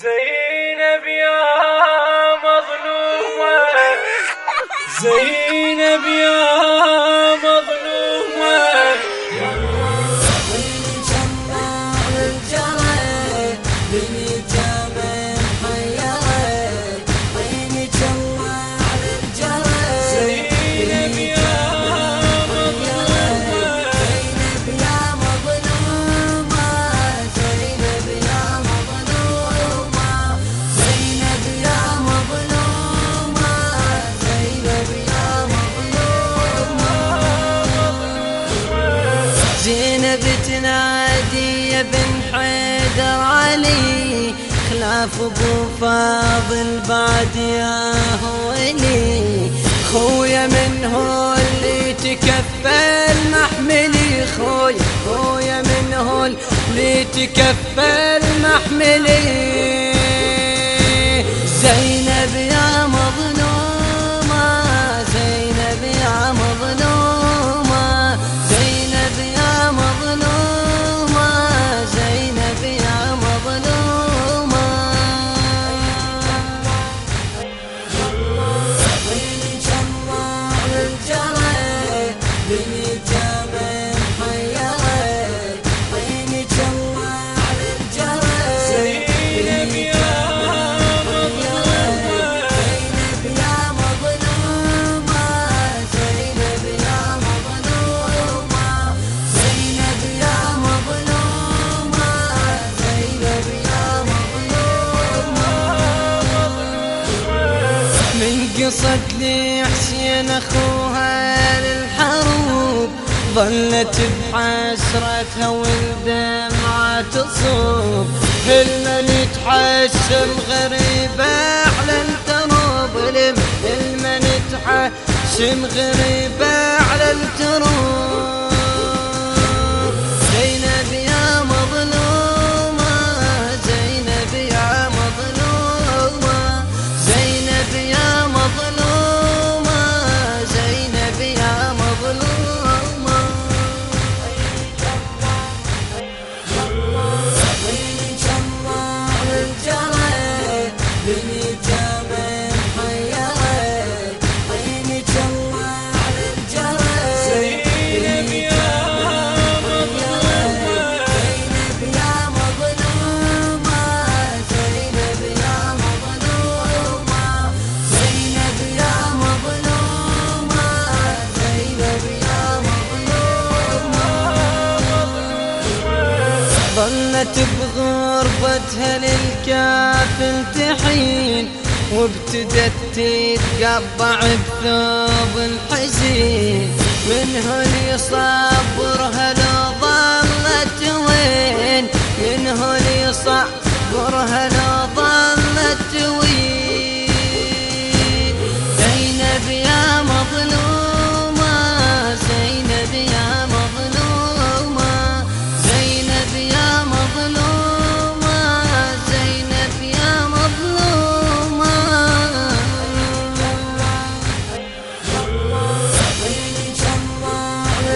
زينب يا مظلومة. زينب شاف أبو فاضل بعد يا ولي خويا من هو اللي تكفل محملي. خويا خويا من هو اللي تكفل محملي. زينب يا مظلومة قصد لي حسين أخوها ظلت بحسرتها والدمعة تصوب. كلنا نتحسر غريبة على التروب لما نتحسن غريبة على التروب ظلت بغربتها للكافل تحين وابتدت تتقطع بثوب الحزين. من اللي صبرها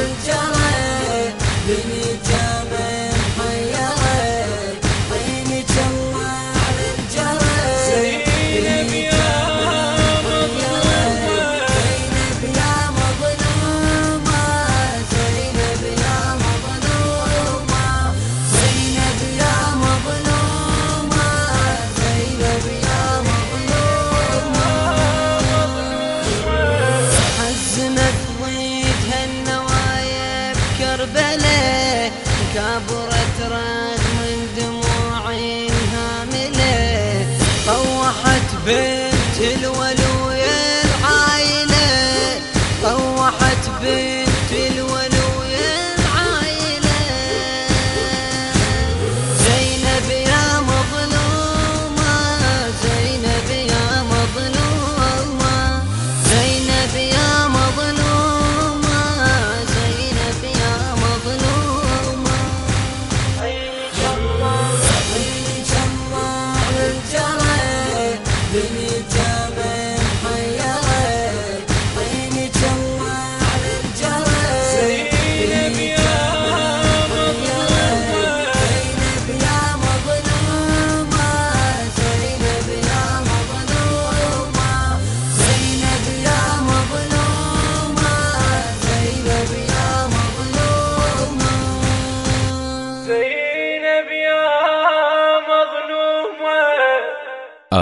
그 كبرت رغم دموع هاملة طوحت بنت الولو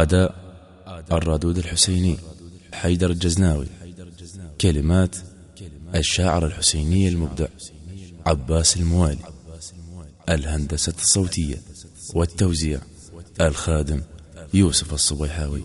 آداء الرادود الحسيني حيدر الجزناوي. كلمات الشاعر الحسيني المبدع عباس الموالي. الهندسة الصوتية والتوزيع الخادم يوسف الصبيحاوي.